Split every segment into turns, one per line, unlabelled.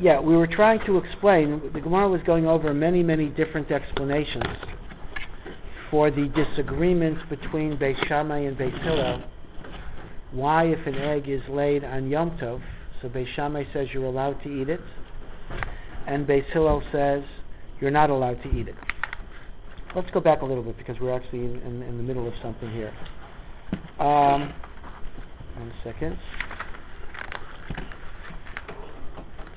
Yeah, we were trying to explain. The Gemara was going over many, many different explanations for the disagreements between Beis Shammai and Beis Hillel. Why, if an egg is laid on Yom Tov, so Beis Shammai says you're allowed to eat it, and Beis Hillel says you're not allowed to eat it. Let's go back a little bit because we're actually in, in, in the middle of something here. Um, one second.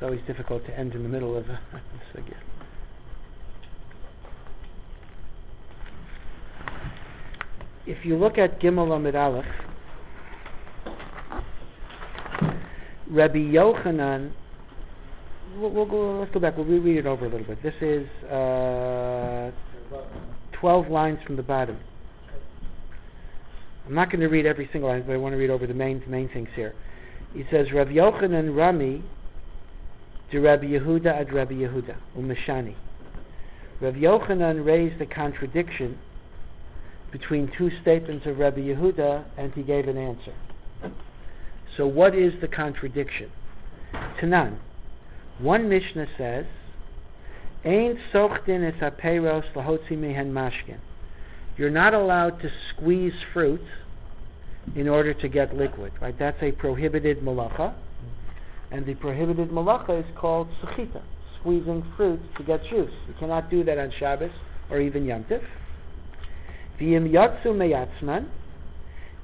It's always difficult to end in the middle of a sugya. If you look at Gimel Amud Aleph, Rabbi Yochanan, we'll, we'll go, let's go back, we'll reread it over a little bit. This is uh, 12 lines from the bottom. I'm not going to read every single line, but I want to read over the main main things here. He says, Rabbi Yochanan Rami to Rabbi Yehuda ad Rabbi Yehuda, Umeshani. Rabbi Yochanan raised a contradiction between two statements of Rabbi Yehuda, and he gave an answer. So what is the contradiction? Tanan. One Mishnah says, Ein sochdin es aperos lahotzi mehen mashkin. You're not allowed to squeeze fruit in order to get liquid. Right? That's a prohibited malacha. And the prohibited malacha is called sechita, squeezing fruit to get juice. You cannot do that on Shabbos or even Yom Tif. V'im yatsu meyatzman,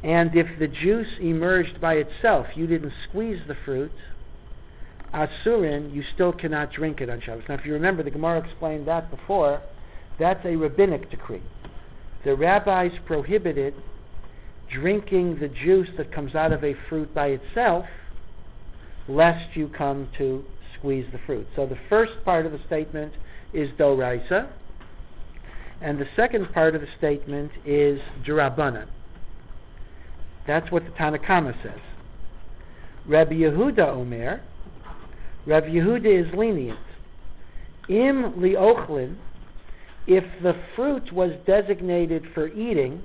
and if the juice emerged by itself, you didn't squeeze the fruit, asurin, you still cannot drink it on Shabbos. Now, if you remember, the Gemara explained that before. That's a rabbinic decree. The rabbis prohibited drinking the juice that comes out of a fruit by itself, lest you come to squeeze the fruit. So the first part of the statement is doraisa, and the second part of the statement is derabanan. That's what the Tanakama says. Rabbi Yehuda Omer, Rabbi Yehuda is lenient. Im liochlin, if the fruit was designated for eating,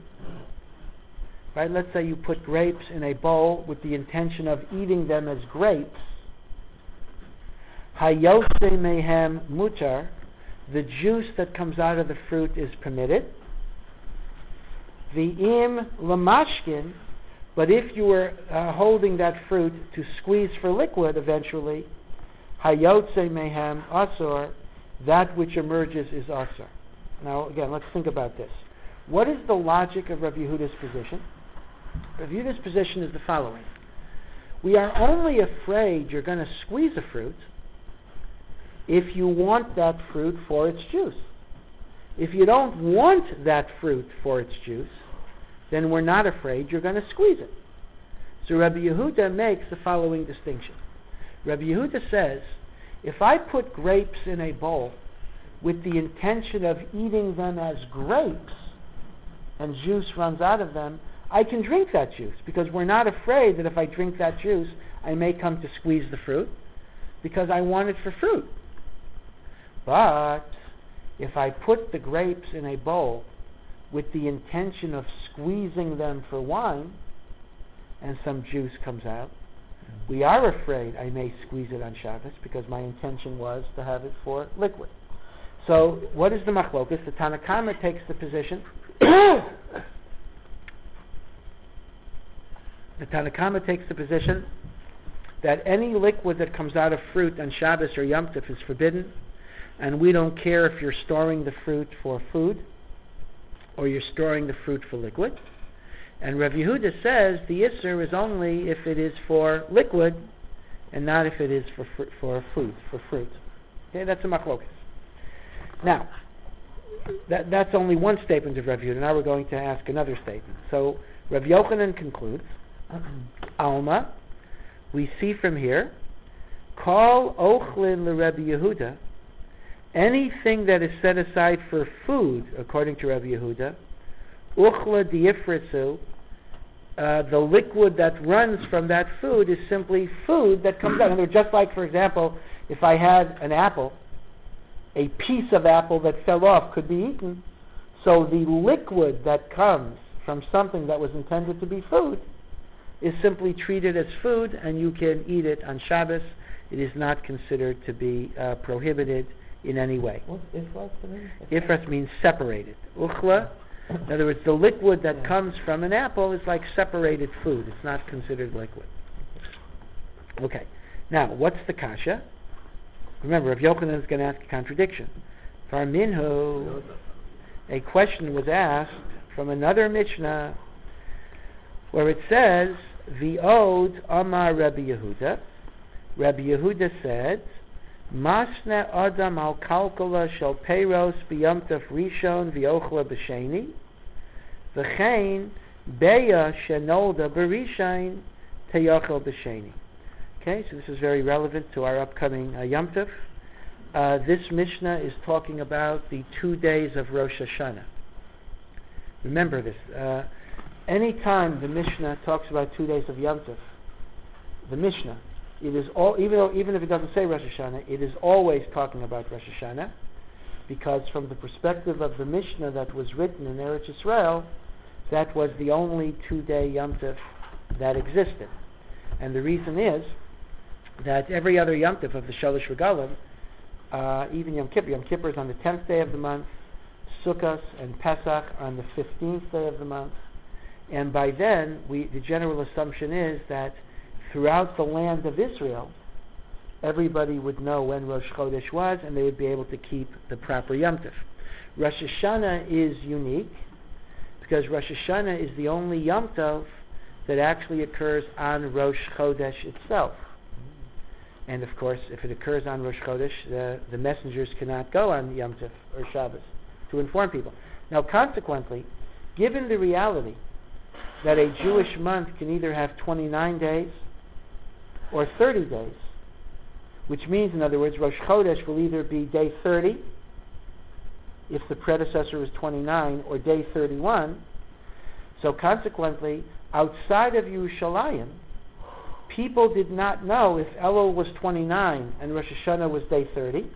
right? Let's say you put grapes in a bowl with the intention of eating them as grapes. Hayose mehem mutar, the juice that comes out of the fruit is permitted. The im lamashkin, but if you were uh, holding that fruit to squeeze for liquid eventually, hayotze mehem asor, that which emerges is asor. Now again, let's think about this. What is the logic of Rav Yehuda's position? Rav Yehuda's position is the following. We are only afraid you're going to squeeze a fruit if you want that fruit for its juice. If you don't want that fruit for its juice, then we're not afraid you're going to squeeze it. So Rabbi Yehuda makes the following distinction. Rabbi Yehuda says, if I put grapes in a bowl with the intention of eating them as grapes, and juice runs out of them, I can drink that juice because we're not afraid that if I drink that juice, I may come to squeeze the fruit because I want it for fruit. But if I put the grapes in a bowl with the intention of squeezing them for wine and some juice comes out, we are afraid I may squeeze it on Shabbos because my intention was to have it for liquid. So, what is the machlokas? The Tanakama takes the position. The Tanakama takes the position that any liquid that comes out of fruit on Shabbos or Yom Tov is forbidden, and we don't care if you're storing the fruit for food or you're storing the fruit for liquid. And Rav Yehuda says the Isser is only if it is for liquid and not if it is for fr- for food, for fruit. Okay, that's a machlokas. Now, that, that's only one statement of Rav Yehuda. Now we're going to ask another statement. So Rav Yochanan concludes, Alma, we see from here, call Ochlin le Rabbi Yehuda, anything that is set aside for food, according to Rabbi Yehuda, Uchla diifritzu, uh, the liquid that runs from that food is simply food that comes out. Other words, just like, for example, if I had an apple, a piece of apple that fell off could be eaten. So the liquid that comes from something that was intended to be food is simply treated as food, and you can eat it on Shabbos it is not considered to be uh, prohibited in any way.
What's ifras mean?
Ifras means separated. Uchla, in other words, the liquid that
Yeah.
comes from an apple is like separated food. It's not considered liquid. Okay. Now, what's the kasha? Remember, if Yochanan is going to ask a contradiction. For minhu, a question was asked from another Mishnah where it says, V'od Amar Rabbi Yehuda. Rabbi Yehuda said, Masna Adam al kalkula shel peiros b'yomtaf rishon v'ochla b'sheni v'chein beya shenolda b'rishain teyochel b'sheni. Okay, so this is very relevant to our upcoming uh. Uh, this Mishnah is talking about the two days of Rosh Hashanah. Remember this. Uh, anytime the Mishnah talks about two days of Yom Tov, the Mishnah, it is all even though even if it doesn't say Rosh Hashanah, it is always talking about Rosh Hashanah, because from the perspective of the Mishnah that was written in Eretz Israel, that was the only two-day Yom Tov that existed, and the reason is that every other Yom Tov of the Shalosh Regalim, uh, even Yom Kippur, Yom Kippur is on the tenth day of the month, Sukkot and Pesach on the fifteenth day of the month, and by then we the general assumption is that throughout the land of Israel, everybody would know when Rosh Chodesh was, and they would be able to keep the proper Yom Tov. Rosh Hashanah is unique because Rosh Hashanah is the only Yom Tov that actually occurs on Rosh Chodesh itself. And of course, if it occurs on Rosh Chodesh, the, the messengers cannot go on Yom Tov or Shabbos to inform people. Now, consequently, given the reality that a Jewish month can either have 29 days or 30 days, which means, in other words, Rosh Chodesh will either be day 30, if the predecessor was 29, or day 31. So consequently, outside of Yerushalayim, people did not know if Elul was 29 and Rosh Hashanah was day 30,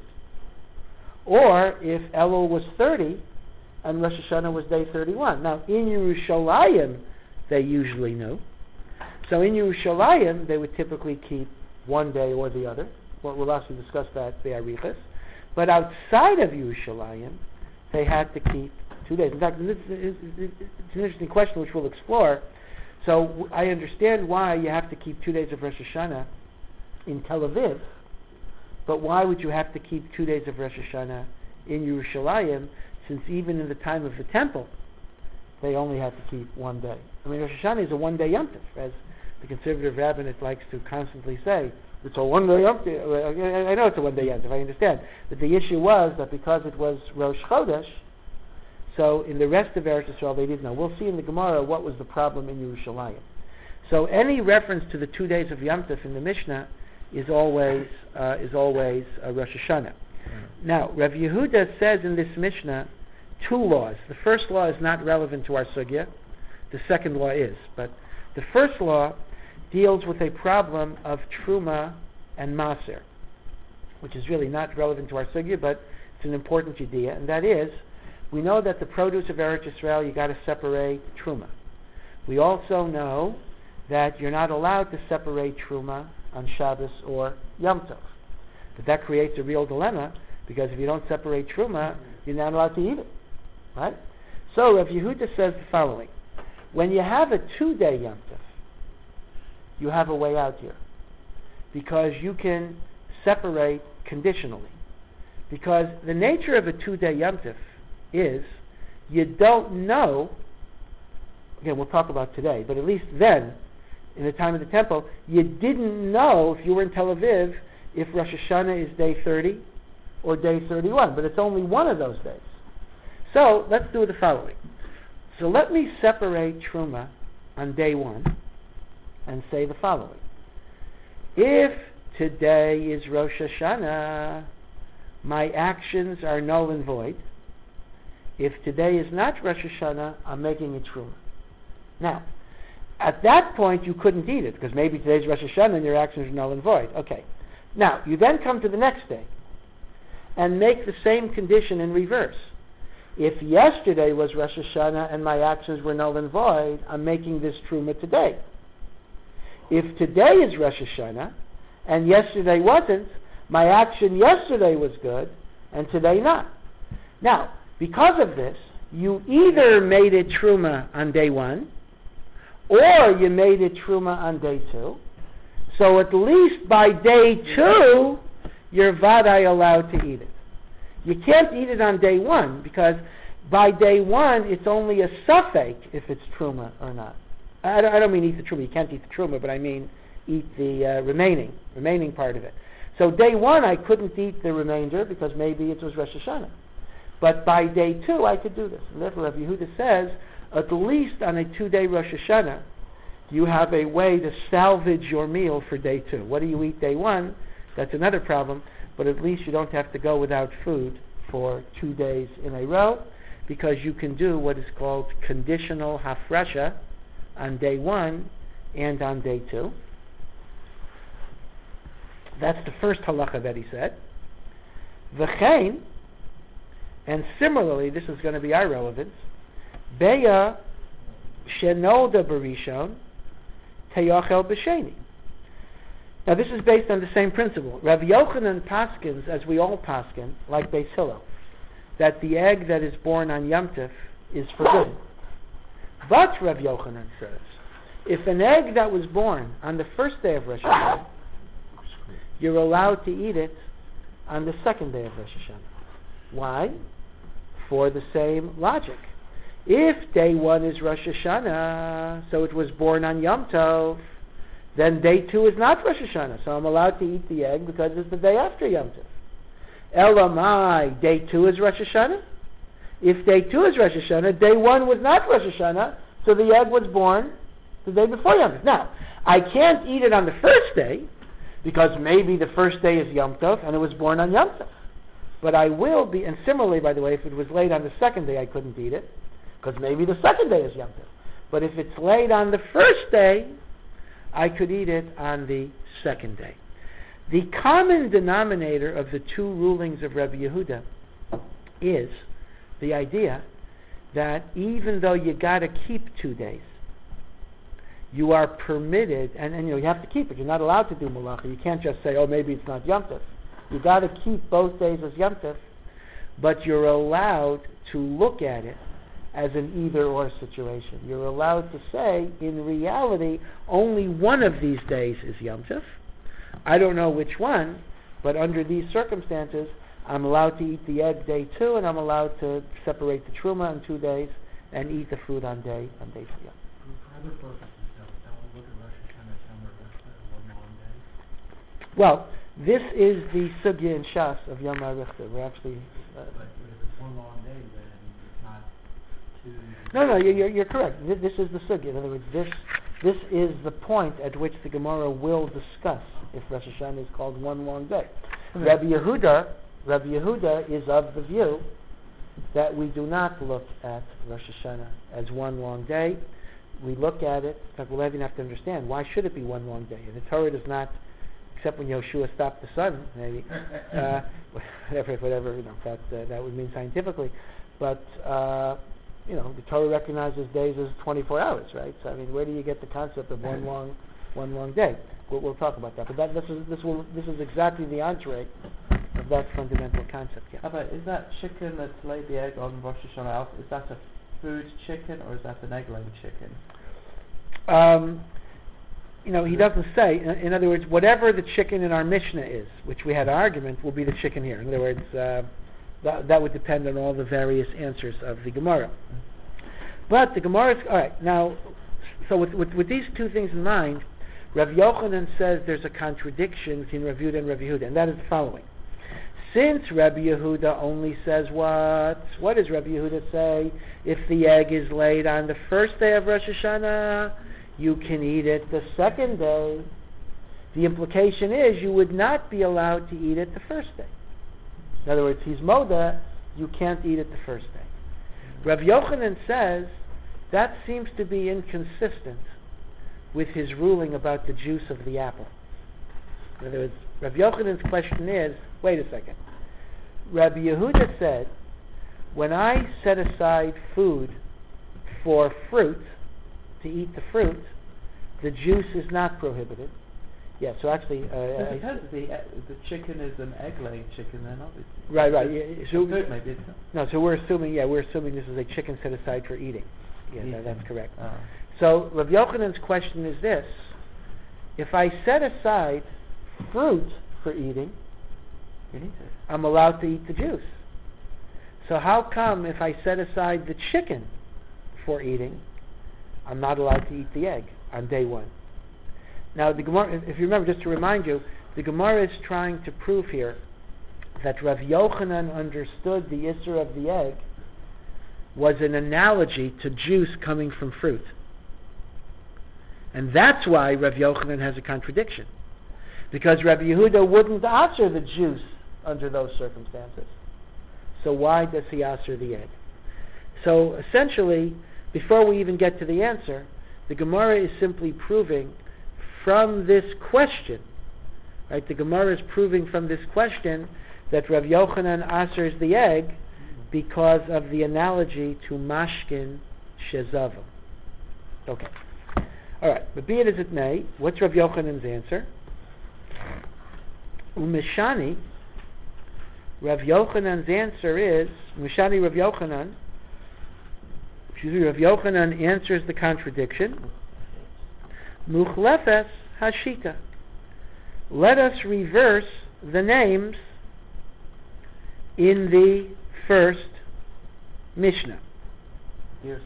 or if Elul was 30 and Rosh Hashanah was day 31. Now, in Yerushalayim, they usually knew. So in Yerushalayim, they would typically keep one day or the other. Well, also discuss that, the Arichas. But outside of Yerushalayim, they had to keep two days. In fact, this is, it's an interesting question which we'll explore. So I understand why you have to keep two days of Rosh Hashanah in Tel Aviv, but why would you have to keep two days of Rosh Hashanah in Yerushalayim, since even in the time of the temple, they only had to keep one day. I mean, Rosh Hashanah is a one-day Yom Tov, as the conservative rabbinate likes to constantly say. It's a one-day Yom Tov. I know it's a one-day Yom Tov, I understand. But the issue was that because it was Rosh Chodesh, so in the rest of Eretz Israel they didn't know. We'll see in the Gemara what was the problem in Yerushalayim. So any reference to the two days of Yom Tov in the Mishnah is always uh, is always uh, Rosh Hashanah. Now, Rav Yehuda says in this Mishnah two laws. The first law is not relevant to our sugya. The second law is. But the first law deals with a problem of truma and maser, which is really not relevant to our sugya, but it's an important idea, and that is, we know that the produce of Eretz Israel you got to separate truma. We also know that you're not allowed to separate truma on Shabbos or Yom Tov. But that creates a real dilemma because if you don't separate truma, you're not allowed to eat it, right? So Rav Yehuda says the following: When you have a two-day Yom Tov, you have a way out here because you can separate conditionally. Because the nature of a two-day Yom Tov is you don't know. Again, we'll talk about today, but at least then, in the time of the temple, you didn't know if you were in Tel Aviv if Rosh Hashanah is day 30 or day 31, but it's only one of those days. So let's do the following. So let me separate Truma on day one and say the following. If today is Rosh Hashanah, my actions are null and void. If today is not Rosh Hashanah, I'm making it Truma. Now, at that point, you couldn't eat it because maybe today's Rosh Hashanah and your actions are null and void. Okay. Now, you then come to the next day and make the same condition in reverse. If yesterday was Rosh Hashanah and my actions were null and void, I'm making this truma today. If today is Rosh Hashanah and yesterday wasn't, my action yesterday was good, and today not. Now, because of this, you either made it truma on day one, or you made it truma on day two. So at least by day two, you're vadai allowed to eat it. You can't eat it on day one because by day one, it's only a safek if it's truma or not. I don't, I don't mean eat the truma. You can't eat the truma, but I mean eat the uh, remaining remaining part of it. So day one, I couldn't eat the remainder because maybe it was Rosh Hashanah. But by day two, I could do this. And therefore, Rabbi Yehuda says, at least on a two-day Rosh Hashanah, you have a way to salvage your meal for day two. What do you eat day one? That's another problem. But at least you don't have to go without food for two days in a row because you can do what is called conditional hafresha on day one and on day two. That's the first halacha that he said. V'chein, and similarly, this is going to be our relevance, beya shenolda barishon teyachel b'sheni. Now this is based on the same principle. Rav Yochanan paskins, as we all paskin, like Beis Hillel, that the egg that is born on Yom Tif is forbidden. But Rav Yochanan says, if an egg that was born on the first day of Rosh Hashanah, you're allowed to eat it on the second day of Rosh Hashanah. Why? For the same logic. If day one is Rosh Hashanah, so it was born on Yom Tov, then day two is not Rosh Hashanah, so I'm allowed to eat the egg because it's the day after Yom Tov. Elamai, day two is Rosh Hashanah. If day two is Rosh Hashanah, day one was not Rosh Hashanah, so the egg was born the day before Yom Tov. Now, I can't eat it on the first day because maybe the first day is Yom Tov and it was born on Yom Tov. But I will be, and similarly, by the way, if it was laid on the second day, I couldn't eat it because maybe the second day is Yom Tov. But if it's laid on the first day, I could eat it on the second day. The common denominator of the two rulings of Rabbi Yehuda is the idea that even though you got to keep two days, you are permitted, and, and you know you have to keep it. You're not allowed to do malacha. You can't just say, "Oh, maybe it's not Yom Tov." You got to keep both days as Yom Tov, but you're allowed to look at it as an either-or situation. You're allowed to say, in reality, only one of these days is Yom Tov. I don't know which one, but under these circumstances, I'm allowed to eat the egg day two, and I'm allowed to separate the truma on two days and eat the fruit on day on day three. Well, this is the sugya in Shas of Yoma Arichta. We're actually. Uh,
But if it's one long day, then it's not two.
No, no, you're, you're, you're correct. Th- This is the sugya. In other words, this this is the point at which the Gemara will discuss if Rosh Hashanah is called one long day. Rabbi Yehuda, Rabbi Yehuda is of the view that we do not look at Rosh Hashanah as one long day. We look at it. In fact, we'll even have to understand why should it be one long day. And the Torah does not, except when Yoshua stopped the sun, maybe, uh, whatever, whatever you know that uh, that would mean scientifically. But uh, you know, the Torah recognizes days as 24 hours, right? So I mean, where do you get the concept of one long, one long day? We'll, we'll talk about that. But that, this is this will this is exactly the entree of that fundamental concept. Yeah.
How is that chicken that's laid the egg on Rosh Hashanah, is that a food chicken or is that an egg laying chicken?
Um, you know, he doesn't say. In, in other words, whatever the chicken in our Mishnah is, which we had an argument, will be the chicken here. In other words, uh, that, that would depend on all the various answers of the Gemara. But the Gemara is all right now. So with, with, with these two things in mind, Rav Yochanan says there's a contradiction between Rav Yehuda and Rav Yehuda, and that is the following. Since Rabbi Yehuda only says what? What does Rabbi Yehuda say? If the egg is laid on the first day of Rosh Hashanah, you can eat it the second day. The implication is you would not be allowed to eat it the first day. In other words, he's moda, you can't eat it the first day. Rav Yochanan says that seems to be inconsistent with his ruling about the juice of the apple. In other words, Rav Yochanan's question is, wait a second. Rabbi Yehuda said, when I set aside food for fruit, to eat the fruit, the juice is not prohibited. Yeah. So actually, uh,
It depends. Uh, the e- the chicken is an egg-laying chicken, then obviously.
right, right. Yeah, so
food, maybe it's not.
no, so we're assuming, yeah, we're assuming this is a chicken set aside for eating. Yeah, that, that's correct.
Oh.
So Rav Yochanan's question is this: If I set aside fruit for eating,
You need to.
I'm allowed to eat the juice. So how come if I set aside the chicken for eating, I'm not allowed to eat the egg on day one? Now, the Gemara, if you remember, just to remind you, the Gemara is trying to prove here that Rav Yochanan understood the Isser of the egg was an analogy to juice coming from fruit. And that's why Rav Yochanan has a contradiction. Because Rabbi Yehuda wouldn't answer the juice under those circumstances. So why does he answer the egg? So essentially, before we even get to the answer, the Gemara is simply proving from this question, right? The Gemara is proving from this question that Rav Yochanan answers the egg because of the analogy to mashkin shezava. Okay. All right. But be it as it may, what's Rav Yochanan's answer? Umeshani, Rav Yochanan's answer is, Umeshani Rav Yochanan, excuse me, Rav Yochanan answers the contradiction. Muchlefes Hashita. Let us reverse the names in the first Mishnah.
Gears.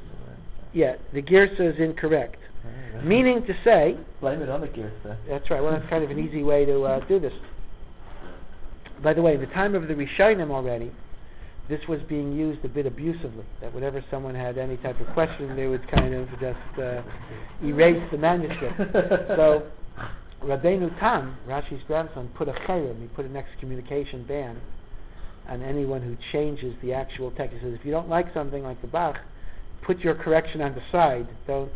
Yeah, the Girsa is incorrect. Meaning to say,
Blame it on the then.
that's right, well that's kind of an easy way to uh, do this. By the way, the time of the Rishonim already, this was being used a bit abusively. That whenever someone had any type of question, they would kind of just uh, erase the manuscript. so, Rabbeinu Tam, Rashi's grandson, put a cherem, he put an excommunication ban on anyone who changes the actual text. He says, if you don't like something like the Bach, put your correction on the side. Don't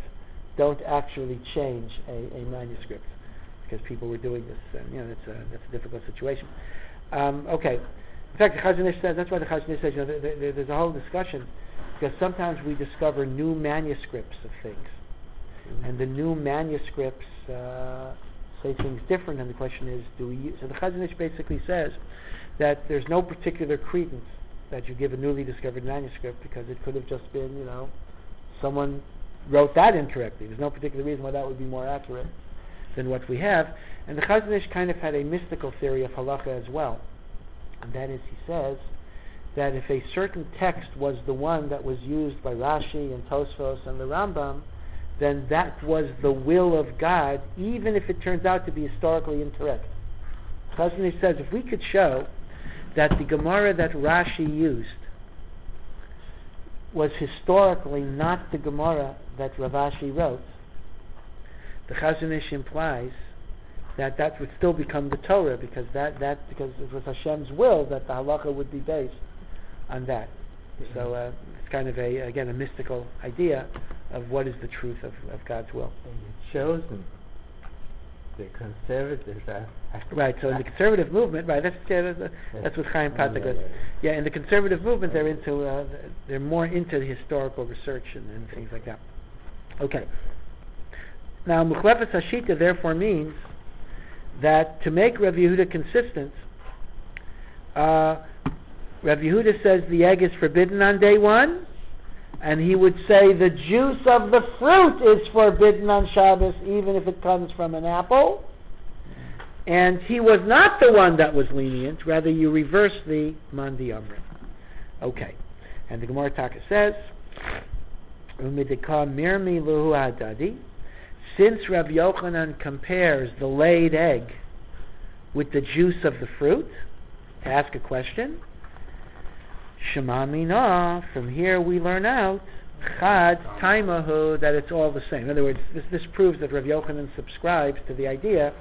don't actually change a, a manuscript because people were doing this. And, you know, that's a, that's a difficult situation. Um, okay. In fact, the Chazon Ish says, that's why the Chazon Ish says, you know, there, there, there's a whole discussion because sometimes we discover new manuscripts of things. And the new manuscripts uh, say things different, and the question is, do we use... So the Chazon Ish basically says that there's no particular credence that you give a newly discovered manuscript because it could have just been, you know, someone wrote that incorrectly. There's no particular reason why that would be more accurate than what we have. And the Chazon Ish kind of had a mystical theory of halacha as well. And that is, he says, that if a certain text was the one that was used by Rashi and Tosfos and the Rambam, then that was the will of God, even if it turns out to be historically incorrect. Chazon says, if we could show that the Gemara that Rashi used was historically not the Gemara that Rav Ashi wrote, the Chazon Ish implies that that would still become the Torah because that, that because it was Hashem's will that the halacha would be based on that. So uh, it's kind of a again a mystical idea of what is the truth of, of God's will.
And shows them the conservatives are
Right. So in the conservative movement, right? That's yeah, that's, that's what Chaim Potok was. Yeah, in the conservative movement, they're into uh, they're more into the historical research and, and things like that. Okay. Now, Mukhlefes Hashita therefore means that to make Rav Yehuda consistent, uh, Rav Yehuda says the egg is forbidden on day one, and he would say the juice of the fruit is forbidden on Shabbos, even if it comes from an apple. And he was not the one that was lenient. Rather, you reverse the Mandi Amrit. Okay. And the Gemara Taka says, "Umidika mirmi luhu adadi." Since Rav Yochanan compares the laid egg with the juice of the fruit, to ask a question, Shema mina. From here we learn out chad taimahu that it's all the same. In other words, this, this proves that Rav Yochanan subscribes to the idea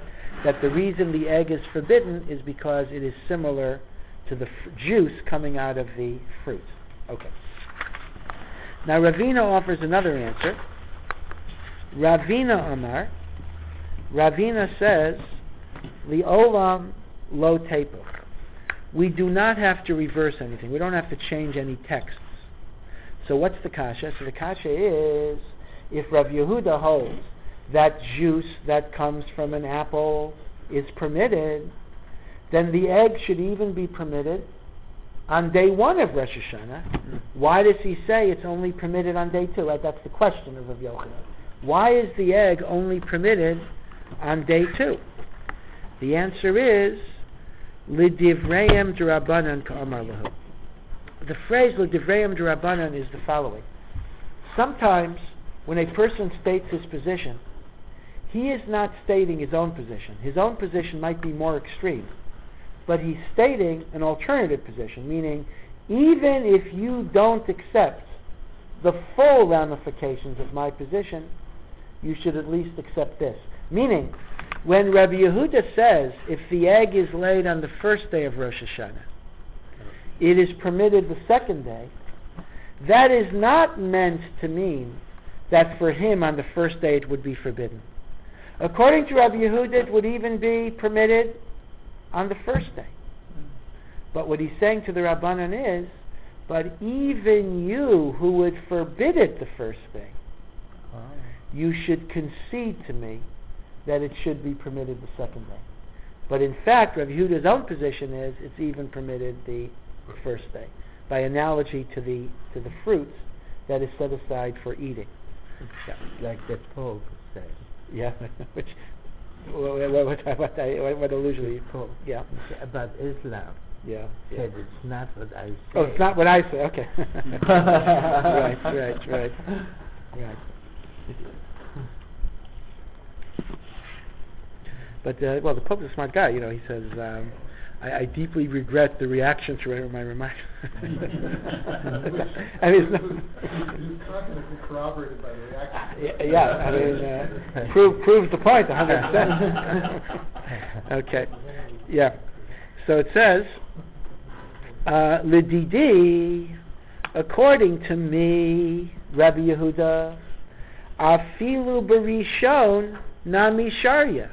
that the reason the egg is forbidden is because it is similar to the juice coming out of the fruit. Okay. Now Ravina offers another answer. Ravina Amar. Ravina says, Liolam lo tepuch. We do not have to reverse anything. We don't have to change any texts. So what's the kasha? So the kasha is, if Rav Yehuda holds that juice that comes from an apple is permitted, then the egg should even be permitted on day one of Rosh Hashanah. Hmm. Why does he say it's only permitted on day two? Right? That's the question of Rav Yochanan. Why is the egg only permitted on day two? The answer is lidivreim derabanan ka'amar. The phrase lidivreim derabanan is the following. Sometimes when a person states his position, he is not stating his own position. His own position might be more extreme, but he's stating an alternative position, meaning even if you don't accept the full ramifications of my position, you should at least accept this. Meaning, when Rabbi Yehuda says if the egg is laid on the first day of Rosh Hashanah, it is permitted the second day, that is not meant to mean that for him on the first day it would be forbidden. According to Rabbi Yehuda, it would even be permitted on the first day. But what he's saying to the Rabbanan is, but even you who would forbid it the first day. You should concede to me that it should be permitted the second day. But in fact, Rabbi Yehuda's own position is it's even permitted the first day, by analogy to the to the fruits that is set aside for eating. Yeah,
Like the Pope said.
yeah. Which what what what, what, I- what, what allusion?
The
you-
Pope.
Yeah,
About Islam.
yeah. yeah.
It's not what I said.
Oh, it's not what I say. Okay. right, right, right, right. But uh, well, the Pope's a smart guy. You know, he says, um, I, "I deeply regret the reaction to my remarks." I mean, it's not,
It's not going to be corroborated by the reaction.
yeah, I mean, uh, prove, proves the point 100%. okay, yeah. So it says, uh, Lididi, according to me, Rabbi Yehuda, afilu barishon nami sharia.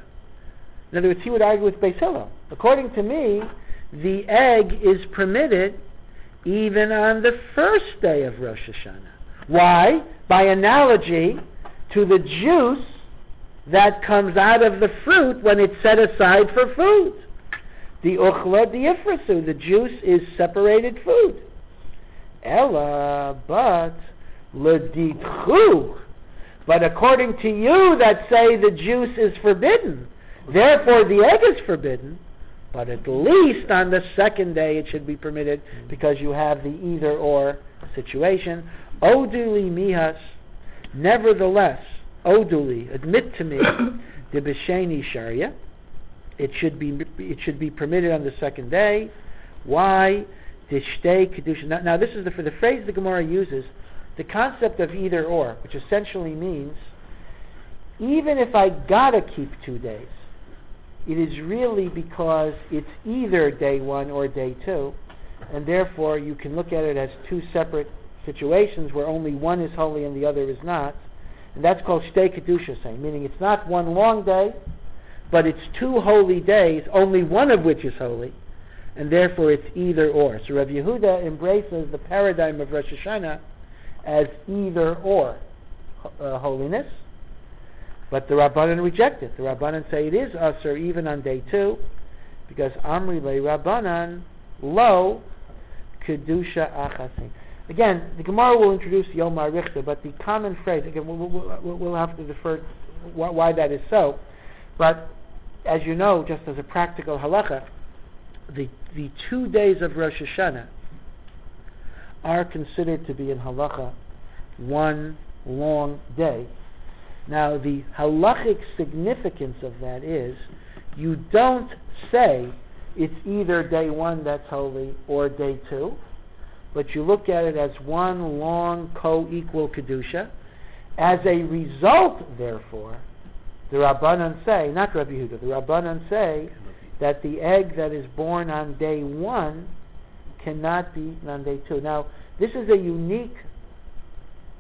In other words, he would argue with Beis. According to me, the egg is permitted even on the first day of Rosh Hashanah. Why? By analogy to the juice that comes out of the fruit when it's set aside for food. The uchla, the ifrasu, the juice is separated food. Ella, but leditchu. But according to you that say the juice is forbidden, therefore the egg is forbidden, but at least on the second day it should be permitted because you have the either or situation. Oduli mihas, nevertheless, oduli, admit to me, the b'sheni sharia, it should be it should be permitted on the second day. Why? Now, now this is the for the phrase the Gemara uses, the concept of either or, which essentially means even if I gotta keep two days, it is really because it's either day one or day two, and therefore you can look at it as two separate situations where only one is holy and the other is not, and that's called shtei kedusha saying, meaning it's not one long day, but it's two holy days, only one of which is holy, and therefore it's either or. So Rav Yehuda embraces the paradigm of Rosh Hashanah as either or uh, holiness, but the Rabbanan reject it. The Rabbanan say it is usher even on day two, because Amri le Rabbanan lo kedusha achasin. Again, the Gemara will introduce Yom Arichta, but the common phrase, again, we'll, we'll, we'll have to defer why, why that is so. But as you know, just as a practical halacha, the, the two days of Rosh Hashanah are considered to be in halacha one long day. Now, the halachic significance of that is you don't say it's either day one that's holy or day two, but you look at it as one long co-equal kedusha. As a result, therefore, the Rabbanan say, not Rabbi Yehuda, the Rabbanan say that the egg that is born on day one cannot be eaten on day two. Now, this is a unique,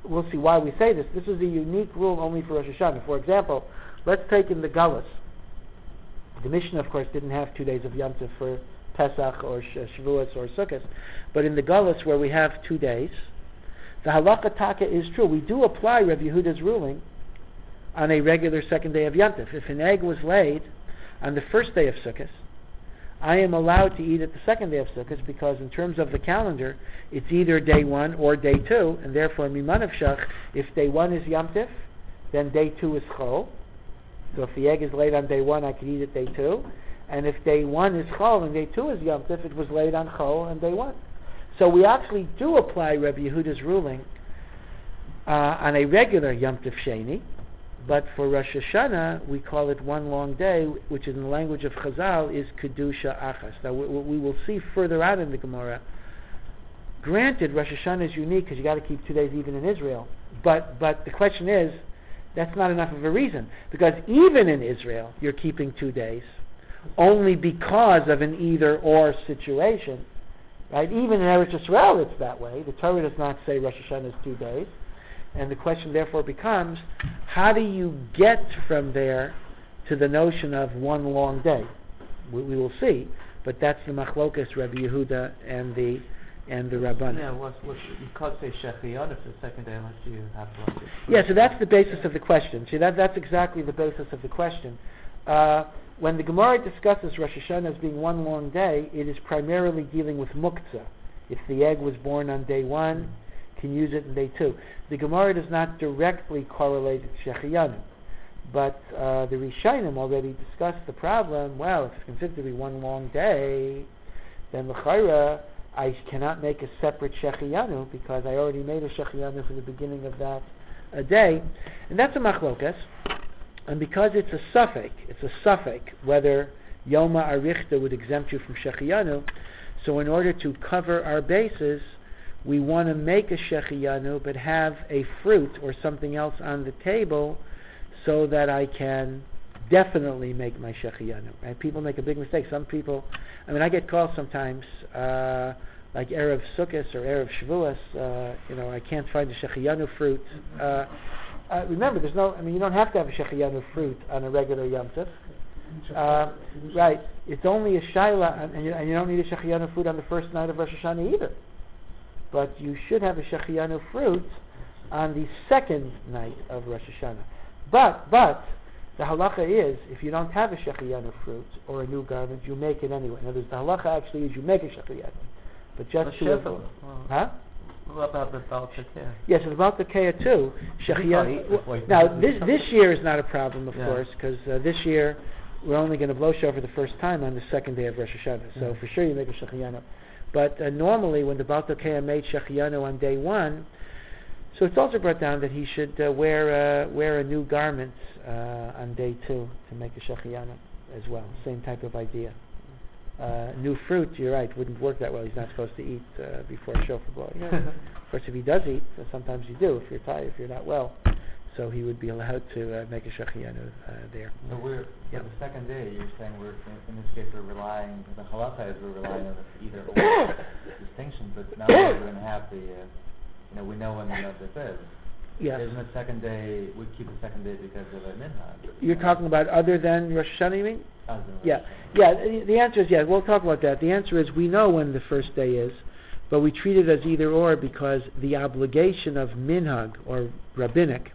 we'll see why we say this, this is a unique rule only for Rosh Hashanah. For example, let's take in the Gullus. The Mishnah, of course, didn't have two days of Yom Tov for Pesach or Sh- Shavuos or Sukkot, but in the Gullus where we have two days, the halakha taka is true. We do apply Rabbi Yehuda's ruling on a regular second day of Yontif. If an egg was laid on the first day of Sukkot, I am allowed to eat it the second day of Sukkot because in terms of the calendar, it's either day one or day two, and therefore Miman Shach, if day one is Yontif, then day two is Chol. So if the egg is laid on day one, I can eat it day two. And if day one is Chol and day two is Yontif, it was laid on Chol on day one. So we actually do apply Rabbi Yehuda's ruling uh, on a regular Yom Tov Sheni, but for Rosh Hashanah we call it one long day, which in the language of Chazal is Kedusha Achas. Now we, we will see further out in the Gemara. Granted, Rosh Hashanah is unique because you got to keep two days even in Israel, but but the question is, that's not enough of a reason because even in Israel you're keeping two days, only because of an either or situation. Right? Even in Eretz Yisrael, it's that way. The Torah does not say Rosh Hashanah is two days. And the question therefore becomes, how do you get from there to the notion of one long day? We, we will see, but that's the machlokas Rabbi Yehuda and the and the Rabbanim.
Yeah, what's, what's, you can't say Shechion if the second day unless you have to.
Yeah, so that's the basis of the question. See, that, that's exactly the basis of the question. Uh, when the Gemara discusses Rosh Hashanah as being one long day, it is primarily dealing with muktzah. If the egg was born on day one, can use it in day two. The Gemara does not directly correlate Shechiyanu. But uh, the Rishonim already discussed the problem. Well, if it's considered to be one long day, then l'chayra I cannot make a separate Shechiyanu because I already made a Shechiyanu for the beginning of that a day. And that's a machlokas. And because it's a safek, it's a safek whether Yoma Arichta would exempt you from Shechiyanu. So in order to cover our bases, we want to make a Shechiyanu but have a fruit or something else on the table so that I can definitely make my Shechiyanu. Right? People make a big mistake. Some people, I mean, I get calls sometimes, uh, like Erev Sukkot or Erev Shavuos, uh, you know, I can't find a Shechiyanu fruit. Uh, uh, remember, there's no, I mean, you don't have to have a Shechiyanu fruit on a regular Yom Tov. Uh, right. It's only a Shaila, and, you, and you don't need a Shechiyanu fruit on the first night of Rosh Hashanah either. But you should have a Shechiyanu fruit on the second night of Rosh Hashanah. But, but, the halacha is, if you don't have a Shechiyanu fruit or a new garment, you make it anyway. In other words, the halacha actually is you make a Shechiyanu. But just to avoid,
Well,
huh?
What about the Baltic?
Yes, it's about the Kaya too.
eat
Shechiyanu.
before you
Now, this this year is not a problem, of
Yeah.
course, because uh, this year we're only going to blow shofar for the first time on the second day of Rosh Hashanah. So for sure you make a Shechiyanu. But uh, normally, when the Baal Tokeya made Shechiyanu on day one, so it's also brought down that he should uh, wear uh, wear a new garment uh, on day two to make a Shechiyanu as well. Same type of idea. Uh, new fruit, you're right, wouldn't work that well. He's not supposed to eat uh, before shofar blowing. Of course, if he does eat, sometimes you do. If you're tired, if you're not well, so he would be allowed to uh, make a shechiyanu uh, there.
So we're,
Yeah.
the second day, you're saying we're, in, this case, we're relying, the halacha is we're relying on this either or distinction, but now we're going to have the, uh, you know, we know when the Tov is.
Yes.
Isn't the second day, we keep the second day because of a minhag?
You're talking about other than Rosh Hashanah, you mean?
Other than
Yeah, yeah. The the answer is yeah. We'll talk about that. The answer is we know when the first day is, but we treat it as either or because the obligation of minhag or rabbinic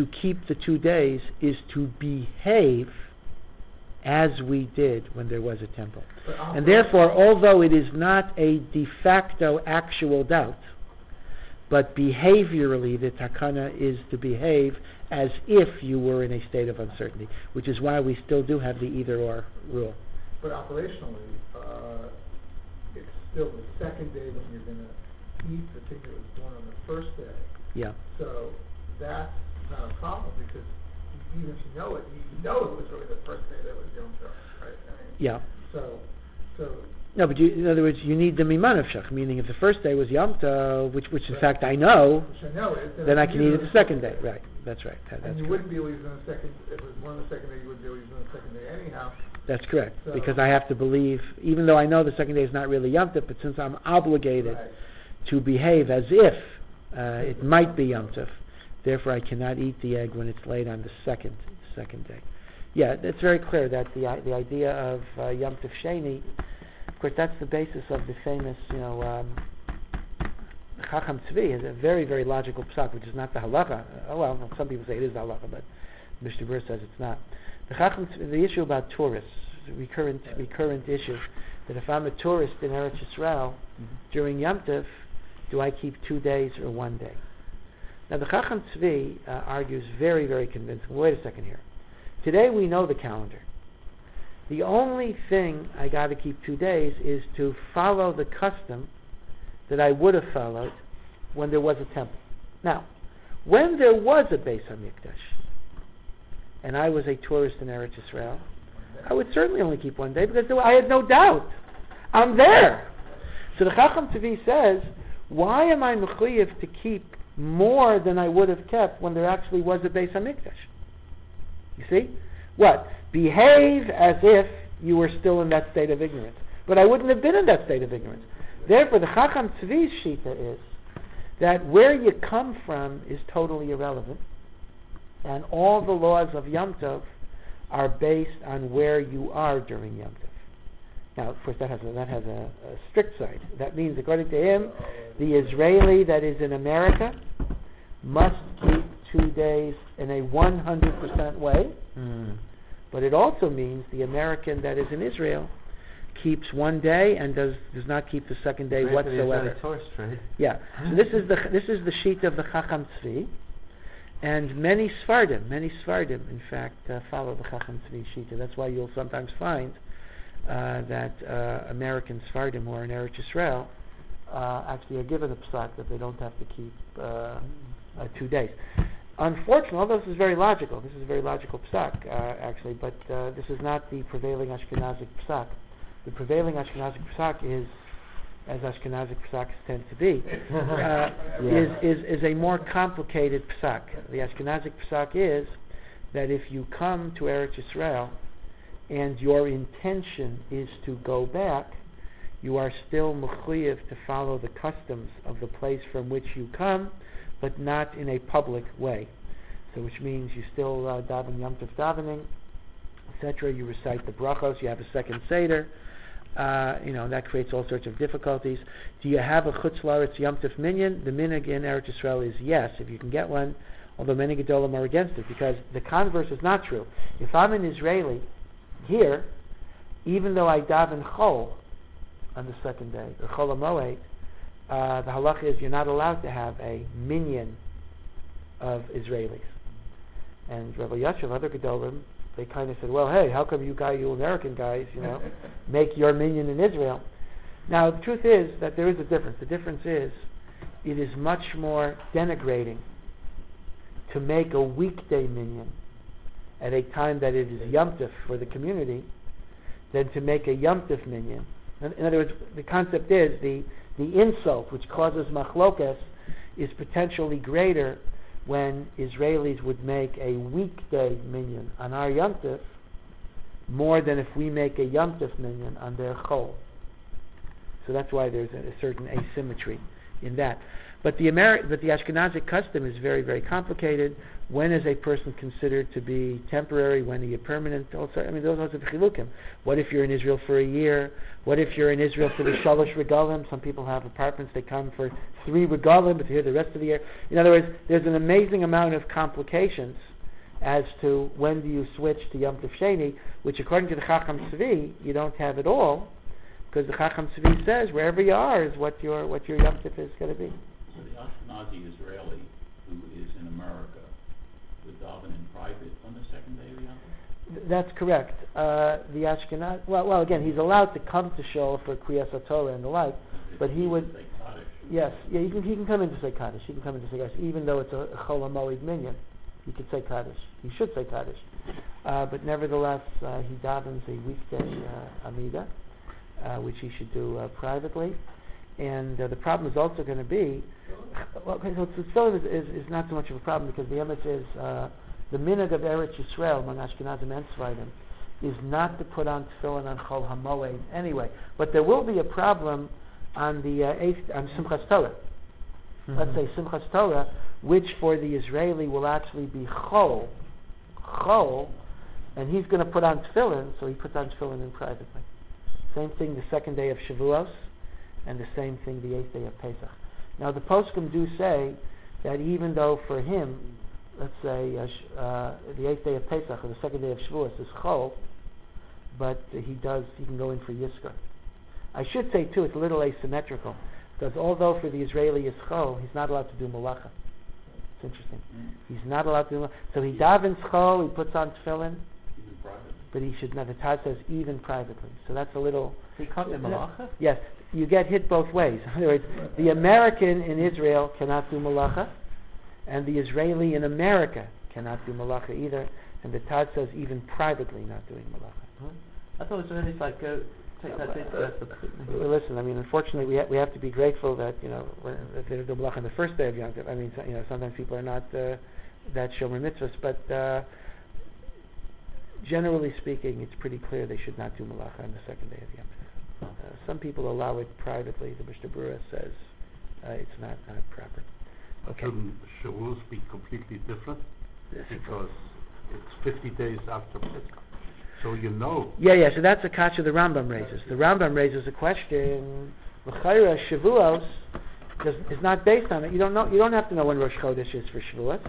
to keep the two days is to behave as we did when there was a temple. And therefore, although it is not a de facto actual doubt, but behaviorally the takana is to behave as if you were in a state of uncertainty, which is why we still do have the either or rule.
But operationally, uh, it's still the second day when you're gonna eat the thing that was born on the first day.
Yeah.
So that's not a problem because even if you know it, you know it was really the first day that was Yom Tov, right? I mean,
Yeah.
so, so,
No, but you, in other words, you need the mimanavshach, meaning if the first day was Yom Tov, which, which in fact I know,
which I know it.
then I can eat it the second day. Right. That's right. That-
And you
correct.
wouldn't be able to use it on the second, if it was born on the second day, you wouldn't be able to use it on the second day anyhow.
That's correct.
So-
Because I have to believe, even though I know the second day is not really Yom Tov, but since I'm obligated
Right.
to behave as if uh, it might be Yom Tov. Therefore, I cannot eat the egg when it's laid on the second second day. Yeah, it's very clear that the the idea of uh, Yom Tov Sheni, of course, that's the basis of the famous, you know, um, Chacham Tzvi has a very, very logical psak, which is not the halacha. Uh, well, some people say it is the halacha, but Mishnah Berurah says it's not. The Chacham Tzvi, the issue about tourists, recurrent, recurrent issue, that if I'm a tourist in Eretz Yisrael during Yom Tov, do I keep two days or one day? Now the Chacham Tzvi uh, argues very, very convincing. Wait a second here. Today we know the calendar. The only thing I got to keep two days is to follow the custom that I would have followed when there was a temple. Now, when there was a Beis Hamikdash, and I was a tourist in Eretz Israel, I would certainly only keep one day because I had no doubt. I'm there. So the Chacham Tzvi says, why am I mechuyev to keep more than I would have kept when there actually was a Beis Hamikdash? You see? What? Behave as if you were still in that state of ignorance. But I wouldn't have been in that state of ignorance. Therefore, the Chacham Tzvi's shita is that where you come from is totally irrelevant, and all the laws of Yom Tov are based on where you are during Yom Tov. Now, of course, that has a, that has a, a strict side. That means, according to him, the Israeli that is in America must keep two days in a 100% way,
Mm.
but it also means the American that is in Israel keeps one day and does does not keep the second day
the
whatsoever.
Tourist trade.
Yeah. So this is the this is the sheet of the Chacham Tzvi, and many Sfardim, many Sfardim, in fact, uh, follow the Chacham Tzvi sheet. That's why you'll sometimes find uh, that uh, American Sfardim who are in Eretz Yisrael uh, actually are given a psak that they don't have to keep uh, two days. Unfortunately, although this is very logical, this is a very logical psak uh, actually, but uh, this is not the prevailing Ashkenazic psak. The prevailing Ashkenazic psak is, as Ashkenazic psaks tend to be, uh, is, is, is a more complicated psak. The Ashkenazic psak is that if you come to Eretz Yisrael and your intention is to go back, you are still mechuyev to follow the customs of the place from which you come, but not in a public way. So, which means you still uh, daven Yom Tov davening, etc. You recite the brachos. You have a second seder. Uh, you know that creates all sorts of difficulties. Do you have a chutz laretz Yom Tov minyan? The minhag in Eretz Yisrael is yes, if you can get one. Although many gedolim are against it because the converse is not true. If I'm an Israeli here, even though I daven chol on the second day, or chol uh, the halacha is you're not allowed to have a minyan of Israelis. And Rav Elyashiv, other gedolim, they kind of said, well, hey, how come you guys, you American guys, you know, make your minyan in Israel? Now, the truth is that there is a difference. The difference is it is much more denigrating to make a weekday minyan at a time that it is Yom for the community than to make a Yom minyan. In, in other words, the concept is the, the insult which causes machlokas is potentially greater when Israelis would make a weekday minyan on our Yom more than if we make a Yom minyan on their Chol. So that's why there's a, a certain asymmetry in that. But the Ameri- but the Ashkenazic custom is very, very complicated. When is a person considered to be temporary? When are you permanent? Also, I mean, those are the chilukim. What if you're in Israel for a year? What if you're in Israel for the shalosh regalim? Some people have apartments; they come for three regalim, but here the rest of the year. In other words, there's an amazing amount of complications as to when do you switch to Yom Tov Sheni, which according to the Chacham Tzvi, you don't have at all, because the Chacham Tzvi says wherever you are is what your what your Yom Tov is going to be.
So the Ashkenazi Israeli who is in America would daven in private on the second day of Yom?
Th- That's correct. Uh, the Ashkenaz, well, well, again, he's allowed to come to shul for Kriyas Torah and the like, but he would, yes, yeah, he can, he can come in to say Kaddish. He can come in to say Kaddish, even though it's a, a Chol HaMoed minyan. He could say Kaddish. He should say Kaddish. Uh, but nevertheless, uh, he davens a weekday uh, Amida, uh, which he should do uh, privately. And uh, the problem is also going to be, well, okay, so tefillin is, is, is not so much of a problem because the image is uh, the minhag of Eretz Yisrael among Ashkenazim and Sfardim is not to put on tefillin on Chol Hamoed anyway. But there will be a problem on the uh, eighth on Simchas Torah. Let's say Simchas Torah, which for the Israeli will actually be Chol, Chol, and he's going to put on tefillin, so he puts on tefillin in privately. Same thing the second day of Shavuos, and the same thing the eighth day of Pesach. Now the poskim do say that even though for him, let's say uh, uh, the eighth day of Pesach or the second day of Shavuos is Chol, but uh, he does he can go in for Yizkor. I should say too, it's a little asymmetrical because although for the Israeli is Chol, he's not allowed to do Malacha. It's interesting.
Mm.
He's not allowed to do Malacha. So he davens Chol, he puts on tefillin, but he should not. The Taz says even privately. So that's a little.
He can't do malacha?
Yes, you get hit both ways. In other words, the American in Israel cannot do malacha, and the Israeli in America cannot do malacha either. And the Taz says even privately not doing malacha.
I thought it was really like go take that that's
Well, listen, I mean, unfortunately, we ha- we have to be grateful that you know that they don't do malacha on the first day of Yom Tov. I mean, so, you know, sometimes people are not uh, that shomer mitzvahs, but uh, generally speaking, it's pretty clear they should not do malacha on the second day of Yom Tov. Uh, some people allow it privately. The Mishnah Berurah says uh, it's not not proper. Okay.
Shouldn't Shavuos be completely different?
This is-
Because it's 50 days after Pesach. So you know.
Yeah, yeah. So that's a kasha the Rambam raises. The Rambam raises a question. L'chayra Shavuos does, is not based on it. You don't know. You don't have to know when Rosh Chodesh is for Shavuos.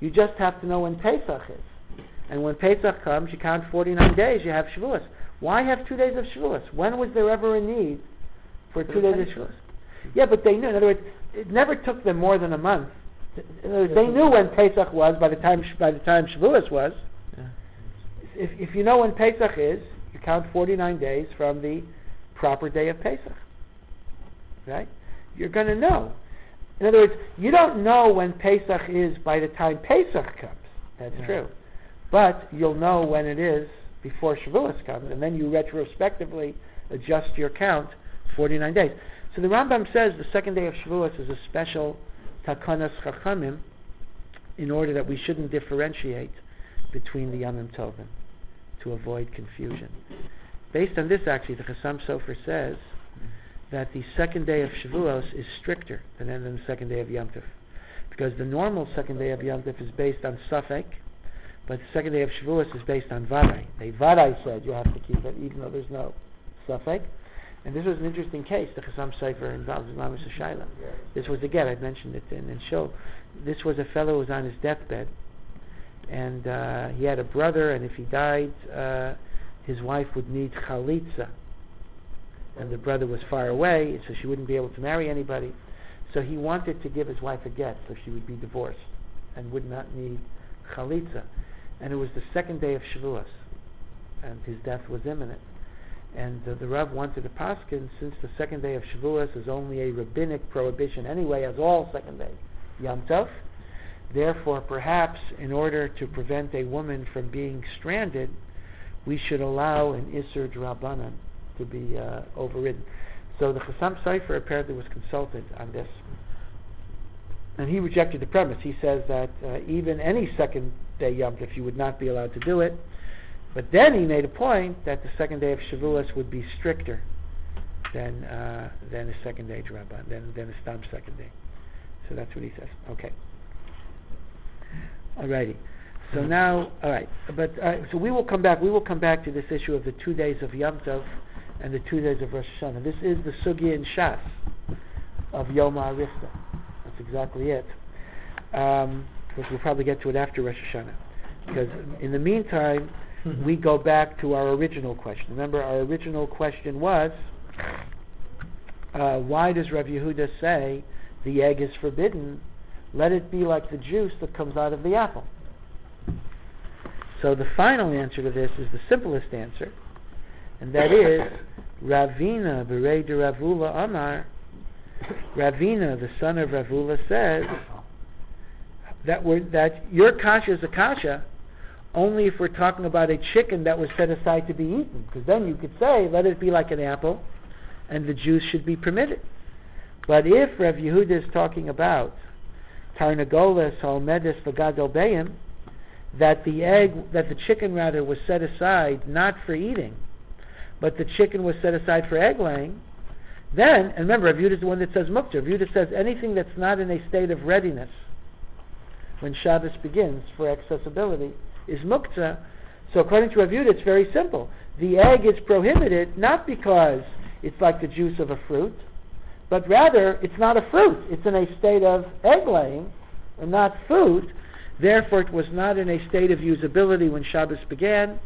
You just have to know when Pesach is. And when Pesach comes, you count 49 days. You have Shavuos. Why have two days of Shavuos? When was there ever a need for two days of. Shavuos? Yeah, but they knew. In other words, it never took them more than a month. Words, they knew when Pesach was by the time by the time Shavuos was.
Yeah.
If, if you know when Pesach is, you count 49 days from the proper day of Pesach. Right? You're going to know. In other words, you don't know when Pesach is by the time Pesach comes. That's
Yeah.
true. But you'll know when it is before Shavuos comes, and then you retrospectively adjust your count 49 days. So the Rambam says the second day of Shavuos is a special takanas chachamim in order that we shouldn't differentiate between the Yamim Tovim to avoid confusion. Based on this, actually, the Chassam Sofer says that the second day of Shavuos is stricter than the second day of Yom Tov. Because the normal second day of Yom Tov is based on Safek, but the second day of Shavuos is based on Varai. They Varai said you have to keep it even though there's no Safek. And this was an interesting case. The Chassam Sofer involves Mamash Shaila. This was again, I mentioned it in, in show. This was a fellow who was on his deathbed, and uh, he had a brother, and if he died, uh, his wife would need chalitza, and the brother was far away, so she wouldn't be able to marry anybody. So he wanted to give his wife a get, so she would be divorced and would not need chalitza. And it was the second day of Shavuos, and his death was imminent. And uh, the Rav wanted to paskin, since the second day of Shavuos is only a rabbinic prohibition anyway, as all second day Yom Tov. Therefore, perhaps in order to prevent a woman from being stranded, we should allow an Isser derabanan to be uh, overridden. So the Chassam Sofer apparently was consulted on this. And he rejected the premise. He says that uh, even any second day Yom you would not be allowed to do it. But then he made a point that the second day of Shavuos would be stricter than uh, than a second day Draban, than than the Stam second day. So that's what he says. Okay. Alrighty. So now, all right. But uh, so we will come back. We will come back to this issue of the two days of Yom Tov and the two days of Rosh Hashanah. This is the sugya in Shas of Yoma Arichta. That's exactly it. Um, because we'll probably get to it after Rosh Hashanah. Because in the meantime, we go back to our original question. Remember, our original question was, uh, why does Rav Yehuda say the egg is forbidden? Let it be like the juice that comes out of the apple. So the final answer to this is the simplest answer, and that is Ravina Berei de Ravula Amar. Ravina, the son of Ravula, says that we're, that your kasha is a kasha only if we're talking about a chicken that was set aside to be eaten, because then you could say, let it be like an apple, and the juice should be permitted. But if Rav Yehuda is talking about Tarnagolas Vagadol Beim, that the egg, that the chicken rather was set aside not for eating, but the chicken was set aside for egg laying, then, and remember, Rav Yehuda is the one that says muktzah. Rav Yehuda says anything that's not in a state of readiness when Shabbos begins for accessibility is muktzah. So according to Rav Yehuda, it's very simple. The egg is prohibited not because it's like the juice of a fruit, but rather it's not a fruit. It's in a state of egg laying and not food. Therefore, it was not in a state of usability when Shabbos began.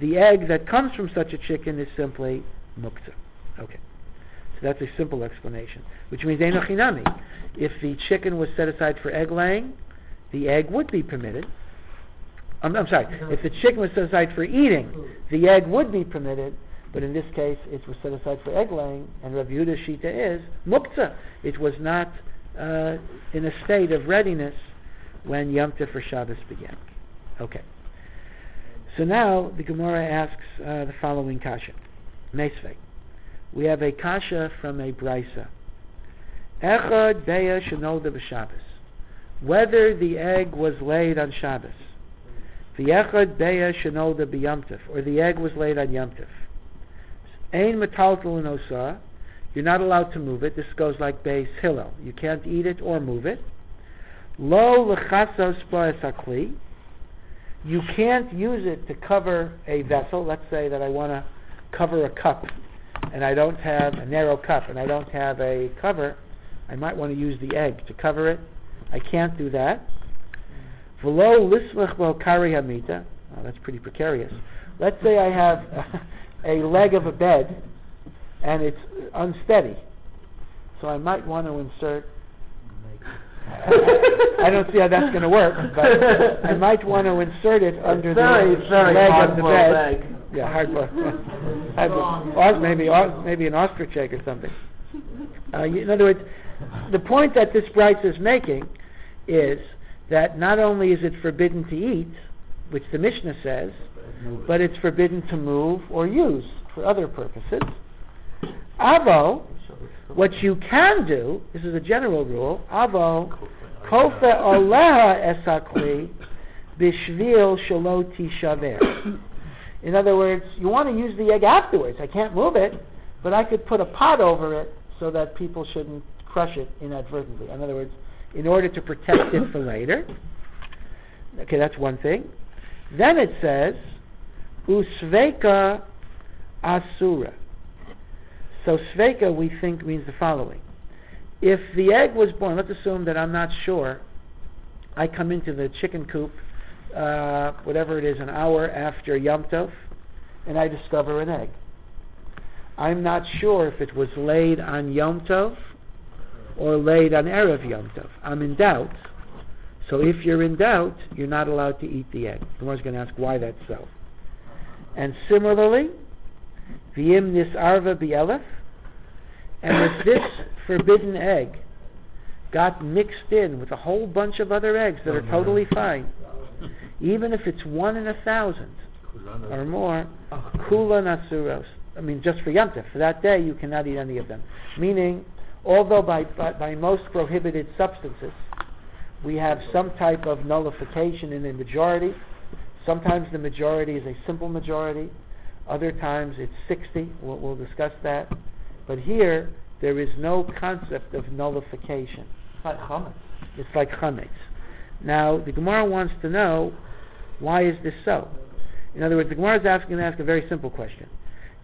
The egg that comes from such a chicken is simply muktzah. Okay. So that's a simple explanation, which means enochinami. If the chicken was set aside for egg laying, the egg would be permitted. I'm, I'm sorry. If the chicken was set aside for eating, the egg would be permitted. But in this case, it was set aside for egg laying, and Rabbi Yehuda's shita is muktzah. It was not uh, in a state of readiness when Yom Tov for Shabbos began. Okay. So now the Gemara asks uh, the following kasha. Mesvei. We have a kasha from a brisa. Echad beya shenolda b'Shabbos. Whether the egg was laid on Shabbos. The echad beya shenolda b'Yom Tov, or the egg was laid on Yom Tov. Ein metaltal osa. You're not allowed to move it. This goes like Beis Hillel. You can't eat it or move it. Lo lechasos akli. You can't use it to cover a vessel. Let's say that I want to cover a cup, and I don't have a narrow cup, and I don't have a cover. I might want to use the egg to cover it. I can't do that. V'lo lislech lo kari hamita. Oh, that's pretty precarious. Let's say I have a leg of a bed, and it's unsteady. So I might want to insert I don't see how that's going to work, but I might want to insert it under
very,
the
very
leg of the bed.
egg.
Yeah, hard boiled. Hard maybe maybe an ostrich egg or something. Uh, you- in other words, the point that this brisa is making is that not only is it forbidden to eat, which the Mishnah says, but it's forbidden to move or use for other purposes. Avo, what you can do, this is a general rule, avo, kofa oleha esakli bishvil shelo tishaver. In other words, you want to use the egg afterwards. I can't move it, but I could put a pot over it so that people shouldn't crush it inadvertently. In other words, in order to protect it for later. Okay, that's one thing. Then it says, usveka asura. So sveka we think means the following. If the egg was born, let's assume that I'm not sure, I come into the chicken coop, uh, whatever it is, an hour after Yom Tov, and I discover an egg. I'm not sure if it was laid on Yom Tov or laid on Erev Yom Tov. I'm in doubt. So if you're in doubt, you're not allowed to eat the egg. Someone's going to ask why that's so. And similarly, V'im nisarva bi'elef, and if this forbidden egg got mixed in with a whole bunch of other eggs that are uh-huh. totally fine, even if it's one in a thousand or more, kula nasuros. I mean, just for Yom Tov, for that day, you cannot eat any of them. Meaning, although by, by, by most prohibited substances, we have some type of nullification in the majority. Sometimes the majority is a simple majority. Other times it's 60. We'll, we'll discuss that. But here, there is no concept of nullification.
It's like chametz.
It's like chametz. Now, the Gemara wants to know, why is this so? In other words, the Gemara is asking to ask a very simple question.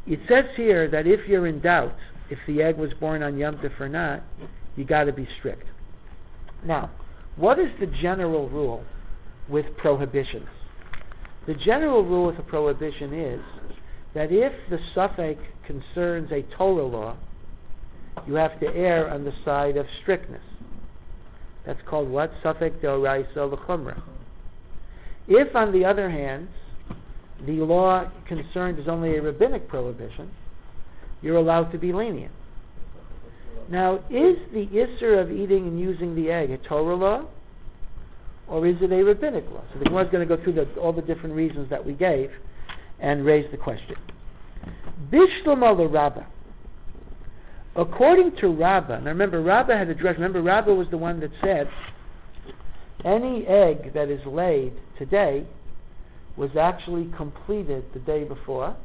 It says here that if you're in doubt if the egg was born on Yom Tov or not, you got to be strict. Now, what is the general rule with prohibitions? The general rule with a prohibition is that if the safek concerns a Torah law, you have to err on the side of strictness. That's called what? Safek deoraisa l'chumrah. If, on the other hand, the law concerned is only a rabbinic prohibition, you're allowed to be lenient. Now, is the Isser of eating and using the egg a Torah law? Or is it a rabbinic law? So the Gemara is going to go through the, all the different reasons that we gave and raise the question. Bishlama Rabbah. According to Rabbah, now remember Rabbah had addressed, remember Rabbah was the one that said, any egg that is laid today was actually completed the day before,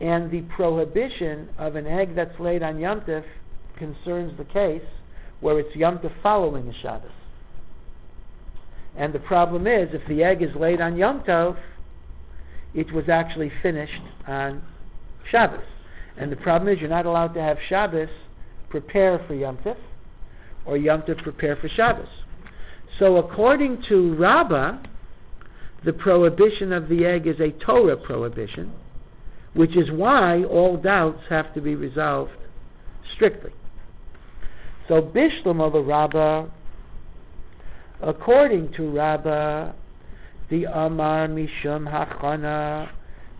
and the prohibition of an egg that's laid on Yom Tov concerns the case where it's Yom Tov following the Shabbos. And the problem is, if the egg is laid on Yom Tov, it was actually finished on Shabbos. And the problem is, you're not allowed to have Shabbos prepare for Yom Tif, or Yom Tif prepare for Shabbos. So according to Rabbah, the prohibition of the egg is a Torah prohibition, which is why all doubts have to be resolved strictly. So Bishlam of the Rabbah, according to Rabbah, the Amar Mishum Hachana,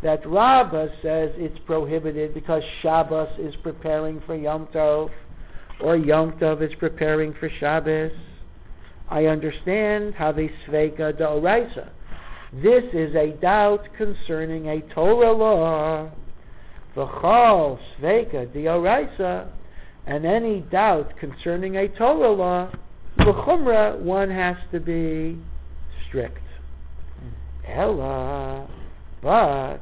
that Rabbah says it's prohibited because Shabbos is preparing for Yom Tov, or Yom Tov is preparing for Shabbos. I understand how they sveka da'oraisa. This is a doubt concerning a Torah law. V'chol sveka da'oraisa, and any doubt concerning a Torah law, l'chumra, one has to be strict. Ella, but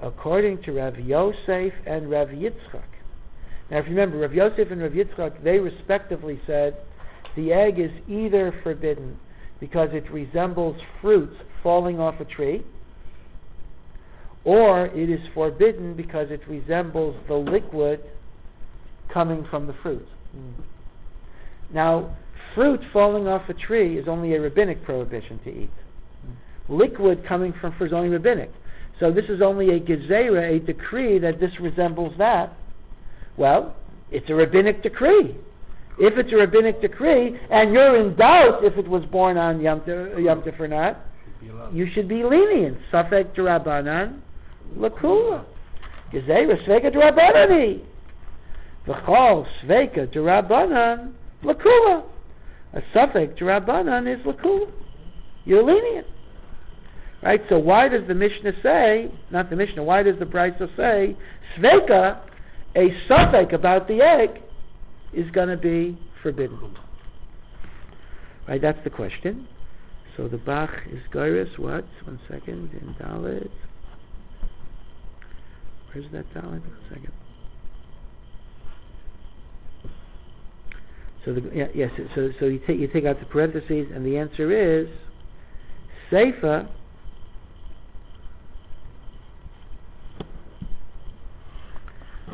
according to Rav Yosef and Rav Yitzchak. Now, if you remember, Rav Yosef and Rav Yitzchak, they respectively said the egg is either forbidden because it resembles fruits falling off a tree, or it is forbidden because it resembles the liquid coming from the fruit. Mm. Now, fruit falling off a tree is only a rabbinic prohibition to eat. Mm. Liquid coming from fruit is only rabbinic. So this is only a gezerah, a decree that this resembles that. Well, it's a rabbinic decree. If it's a rabbinic decree, and you're in doubt if it was born on Yom Tov, or not,
Should be allowed.
You should be lenient. Safek derabanan, lakula. Gezerah sveka derabanani. V'chol sveka derabanan, lakula. A safek derabanan is lakula. You're lenient. Right? So why does the Mishnah say, not the Mishnah, why does the Brisa say, Sveka, a safek about the egg, is going to be forbidden? Right, that's the question. So the Bach is Gairis, what? One second, in Dalit. Where's that Dalit? One second. So the, yeah, yes, so, so you take, you take out the parentheses, and the answer is, Seifa,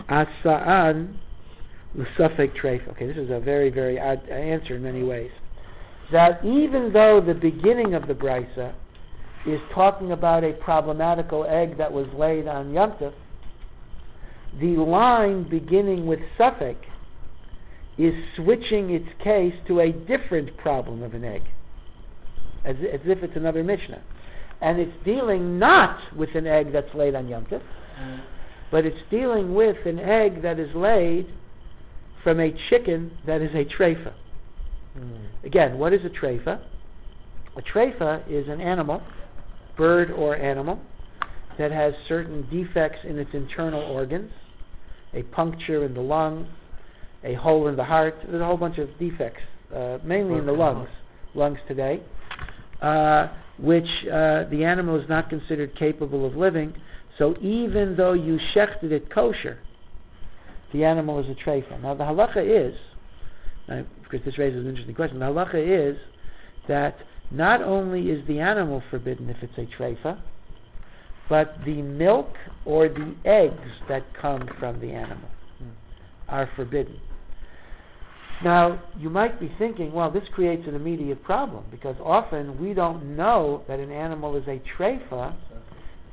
Asa'an l'safek treif. Okay, this is a very, very odd answer in many ways. That even though the beginning of the brisa is talking about a problematical egg that was laid on Yom Tov, the line beginning with safek is switching its case to a different problem of an egg, as, as if it's another Mishnah. And it's dealing not with an egg that's laid on Yom Tov, but it's dealing with an egg that is laid from a chicken that is a treifa. Again, what is a treifa? A treifa is an animal, bird or animal, that has certain defects in its internal organs, a puncture in the lung, a hole in the heart. There's a whole bunch of defects, uh, mainly in the lungs, lungs today, uh, which uh, the animal is not considered capable of living. So even though you shechted it kosher, the animal is a treifa. Now the halacha is, now, because this raises an interesting question, the halacha is that not only is the animal forbidden if it's a treifa, but the milk or the eggs that come from the animal hmm. are forbidden. Now, you might be thinking, well, this creates an immediate problem because often we don't know that an animal is a treifa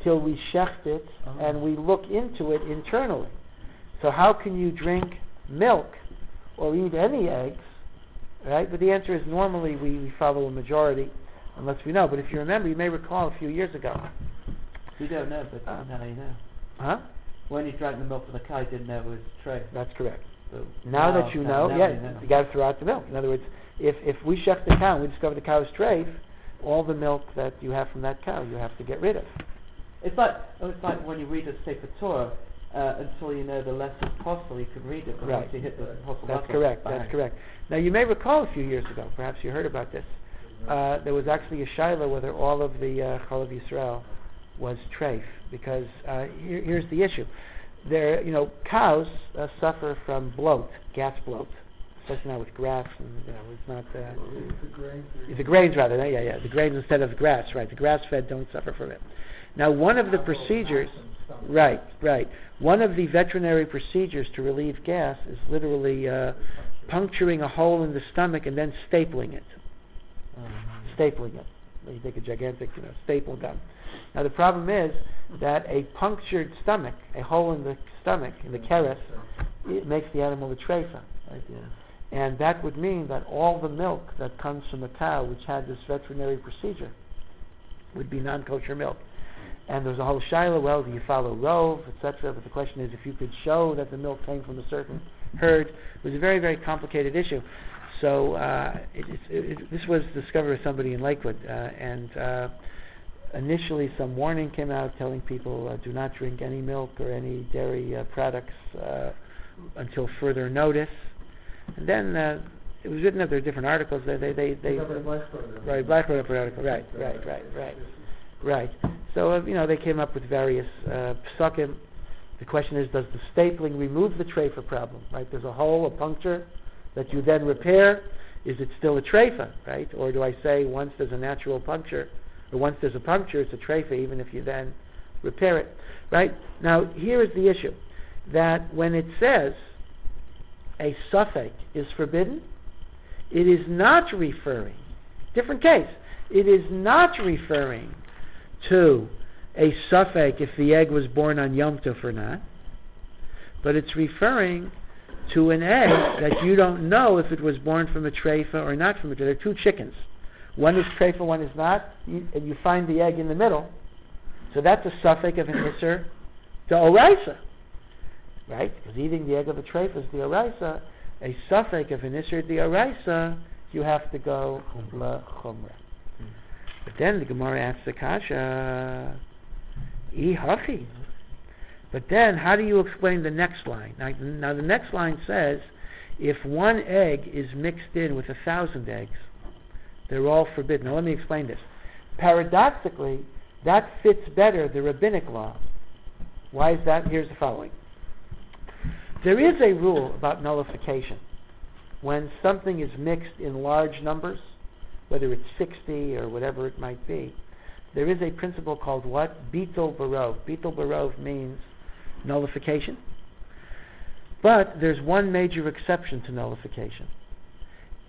till we shecht it oh. and we look into it internally. So how can you drink milk or eat any eggs, right? But the answer is normally we, we follow a majority unless we know. But if you remember, you may recall a few years ago.
You don't know, but
Uh,
now you know.
Huh?
When you drank the milk from the cow, you didn't know it was tray.
That's correct.
So
Now, that you know,
now
yeah,
you know.
you got to throw out the milk. In other words, if, if we shecht the cow and we discover the cow is treif, all the milk that you have from that cow you have to get rid of.
It's like oh, it's like when you read a Sefer Torah uh, until you know the lesson possible, you can read it, but
Right.
once you hit the possible
That's
level,
correct.
bang.
That's correct. Now you may recall a few years ago, perhaps you heard about this. Uh, there was actually a shaila whether all of the uh, Chalav Yisrael was treif, because uh, here, here's the issue: there, you know, cows uh, suffer from bloat, gas bloat. especially now with grass and you know it's not. Uh,
the grains.
the grains rather, yeah, yeah, the grains instead of the grass, right? The grass-fed don't suffer from it. Now, one of the procedures,
maximum stomach.
Right, right. One of the veterinary procedures to relieve gas is literally uh, puncturing a hole in the stomach and then stapling it. Stapling it. You take a gigantic, you know, staple gun. Now the problem is that a punctured stomach, a hole in the stomach, in the keres, it makes the animal a treifa. Right? And that would mean that all the milk that comes from a cow which had this veterinary procedure would be non-kosher milk. And there's a whole shiloh, well, do you follow rov, etc. But the question is if you could show that the milk came from a certain herd. It was a very, very complicated issue. So uh, it, it, it, this was discovered by somebody in Lakewood. Uh, and uh, initially some warning came out telling people uh, do not drink any milk or any dairy uh, products uh, until further notice. And then uh, it was written up. There are different articles. They they they, they
Blackbird.
right Black wrote up an article. Right right right right right. So uh, you know they came up with various uh. The question is, does the stapling remove the treifa problem? Right? There's a hole, a puncture that you then repair. Is it still a treifa? Right? Or do I say once there's a natural puncture, or once there's a puncture, it's a treifa, even if you then repair it? Right? Now here is the issue: that when it says a safek is forbidden, it is not referring, different case, it is not referring to a safek if the egg was born on Yom Tov or not, but it's referring to an egg that you don't know if it was born from a treifa or not from a treifa. There are two chickens. One is treifa, one is not, you, and you find the egg in the middle. So that's a safek of an isser to oraisa right? Because eating the egg of a treif is the oraisa. A safek of an isser the oraisa, you have to go la chumra. But then the Gemara asks the kasha, i hachi. But then, how do you explain the next line? Now, now, the next line says, if one egg is mixed in with a thousand eggs, they're all forbidden. Now, let me explain this. Paradoxically, that fits better the rabbinic law. Why is that? Here's the following. There is a rule about nullification. When something is mixed in large numbers, whether it's 60 or whatever it might be, there is a principle called what? Bitul berov. Bitul berov means nullification. But there's one major exception to nullification.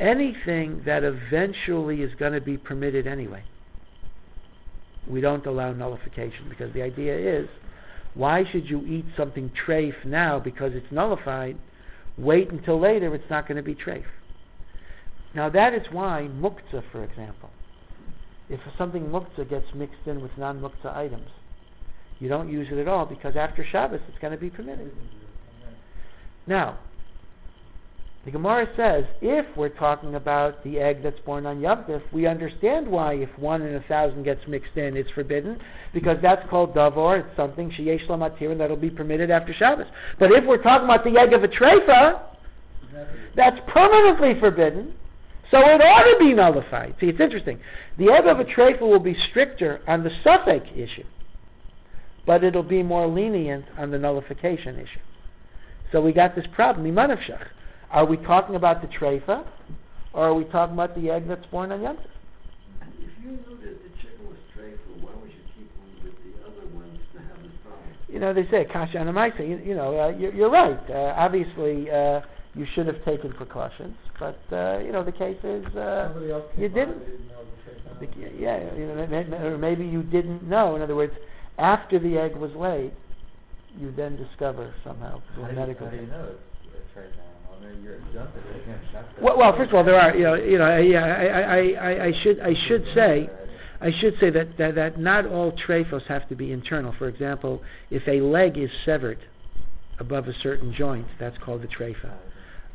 Anything that eventually is going to be permitted anyway, we don't allow nullification because the idea is why should you eat something treif now because it's nullified? Wait until later, it's not going to be treif. Now that is why muktzah, for example, if something muktzah gets mixed in with non-muktzah items, you don't use it at all because after Shabbos it's going to be permitted. Now, the Gemara says if we're talking about the egg that's born on Yom Tov, we understand why if one in a thousand gets mixed in, it's forbidden because that's called davor. It's something sheyesh lamatir and that'll be permitted after Shabbos. But if we're talking about the egg of a treifa, that's permanently forbidden. So it ought to be nullified. See, it's interesting. The egg of a treifa will be stricter on the safek issue, but it'll be more lenient on the nullification issue. So we got this problem, imanavshach. Are we talking about the treifa, or are we talking about the egg that's born on Yom Tov?
If you knew that the chicken was straight, why would you keep one with the other ones to have this problem?
You know, they say kasha anamaisa. You, you know, uh, you're, you're right. Uh, obviously, uh, you should have taken precautions, but uh, you know, the case is uh,
else
you didn't.
they didn't the
yeah, you know, may- may- or maybe you didn't know. In other words, after the egg was laid, you then discover somehow
How
through medical.
how do you know it's a trade animal? I mean, you're jumping, you can't shut that.
Well, well, first of all, there are you know, you know, yeah, I, I, I, I should, I should say, I should say that, that, that not all trephos have to be internal. For example, if a leg is severed above a certain joint, that's called the treifa.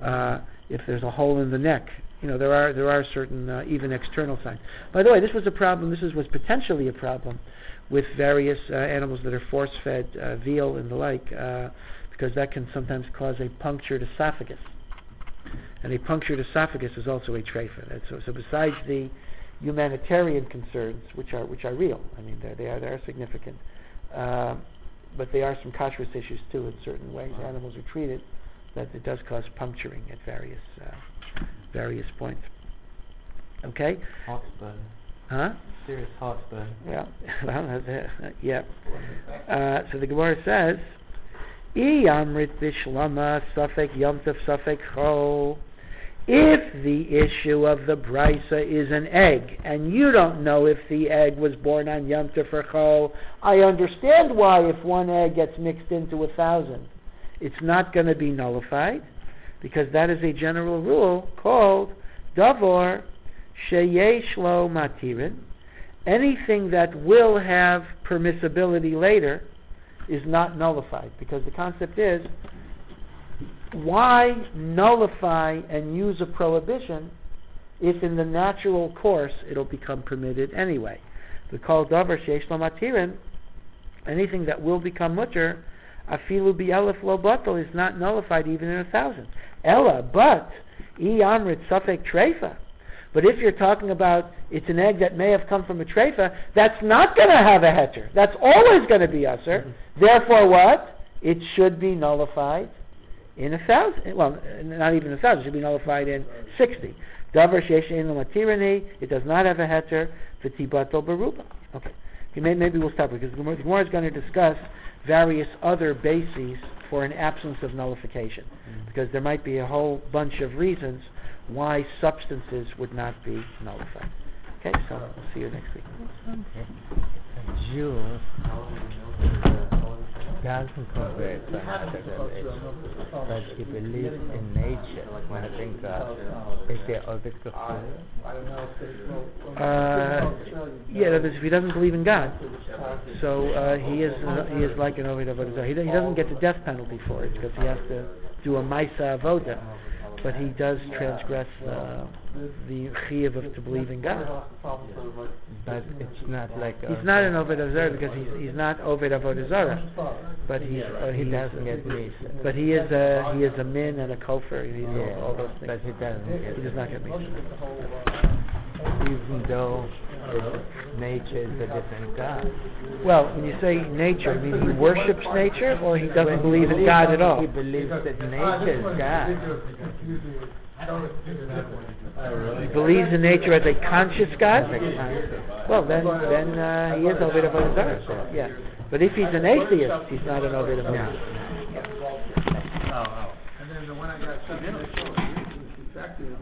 Uh, if there's a hole in the neck, you know, there are there are certain uh, even external signs. By the way, this was a problem. This is, was potentially a problem with various uh, animals that are force-fed, uh, veal and the like, uh, because that can sometimes cause a punctured esophagus. And a punctured esophagus is also a. That's- So, so besides the humanitarian concerns, which are which are real, I mean they're, they are significant, uh, but they are some kashrus issues too in certain ways. Animals are treated that it does cause puncturing at various uh, various points. Okay,
Heartburn.
huh?
Serious heartburn.
Well, well. Yeah. Uh, so the Gemara says, "I amrit bishlama safek yomtov safek chol." If the issue of the brisa is an egg, and you don't know if the egg was born on Yom Tov or Chol, I understand why if one egg gets mixed into a thousand, it's not going to be nullified, because that is a general rule called Davor Sheyesh Lo Matirin. Anything that will have permissibility later is not nullified, because the concept is why nullify and use a prohibition if in the natural course it'll become permitted anyway? The kol davar sheish lo matirin, anything that will become mutter, afilu bi'elef lo batal is not nullified even in a thousand. Ella, but i amrit safek treifa. But if you're talking about it's an egg that may have come from a treifa, that's not going to have a heter. That's always going to be assur. Mm-hmm. Therefore, what? It should be nullified in a thousand. Well, not even a thousand. It should be nullified in sixty. Davar sheyesh ein matirani. It does not have a heter. V'tibato baruba. Okay. Okay, Maybe we'll stop because the the Gemara is going to discuss various other bases for an absence of nullification, mm-hmm. because there might be a whole bunch of reasons why substances would not be nullified. Okay, so we'll see you next week.
A Convert to another but he believes in nature, not in God. Is there other?
Uh, yeah, that is, if he doesn't believe in God, so uh, he is uh, he is like an oved He, he doesn't get the death penalty for it because he has to do a Maisa Avoda, but he does transgress uh, the chiyuv of to believe in God.
But it's not like
He's not an oved Avodah because he's he's not oved Avodah Zarah, but he's uh,
he doesn't get misa.
but he is a he is a min and a kofar. He's
Yeah,
all, all those
but
things.
he doesn't get
He does not get misa.
even though nature is a different God.
Well, when you say nature, I mean he worships nature, or he doesn't believe in God at all.
He believes that nature is God.
He believes in nature as a conscious God.
As a concept.
Well, then, then uh, he is oved Avodah Zarah. Yeah, but if he's an atheist, he's not an oved Avodah.
No.
And then the one I got, something that shows, it's effective,